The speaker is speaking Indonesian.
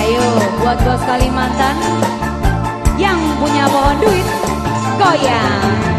Ayo buat bos Kalimantan yang punya pohon duit goyang.